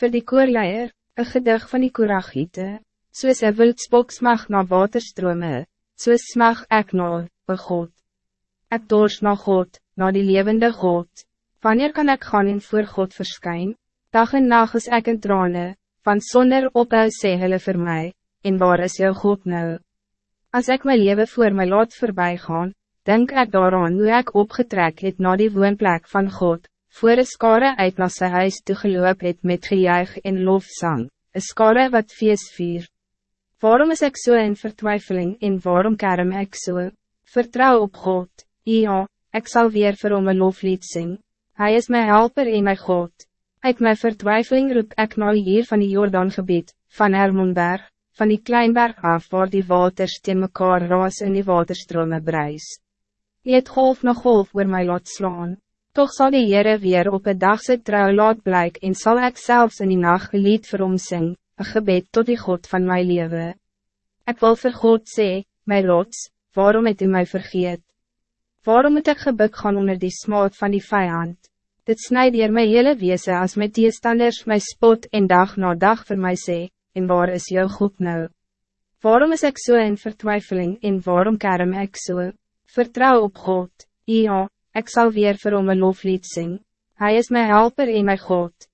Voor die koorleier, een gedig van die koeragiete, soos een wildspok smag na waterstrome, soos smag ek na, o God. Ek dors na God, na die levende God. Wanneer kan ik gaan en voor God verschijnen? Dag en nacht is ek in trane, van zonder ophou sê hulle vir my, en waar is jou God nou? Als ik mijn leven voor my laat voorbij gaan, denk ik daaraan hoe ik opgetrek het na die woonplek van God, voor een skare uit na sy huis toegeloop het met gejuig en lofzang, een skare wat feest vier. Waarom is ik zo so in vertwijfeling en waarom kerm ik zo? So? Vertrouw op God, ja, ik zal weer vir hom een loflied sing. Hij is mijn helper en mijn God. Uit mijn vertwijfeling roep ik nou hier van die Jordaangebied, van Hermonberg, van die kleinberg af waar die waters te mekaar raas in die waterstrome bruis. Je het golf na golf oor my laat slaan. Toch zal die Heere weer op een dag sy trouw laat blijk en zal ik zelfs in die nacht lied vir hom sing, een gebed tot die God van mijn leven. Ik wil vir God sê, my lots, waarom het u mij vergeet? Waarom moet ik gebuk gaan onder die smaad van die vijand? Dit snijdt hier my hele wezen als met die standers my spot en dag na dag voor mij sê, en waar is jou goed nou? Waarom is ik zo so in vertwijfeling en waarom kerm ik zo? So? Vertrouw op God, ja, ik zal weer vir hom een loflied sing. Hij is mijn helper en mijn God.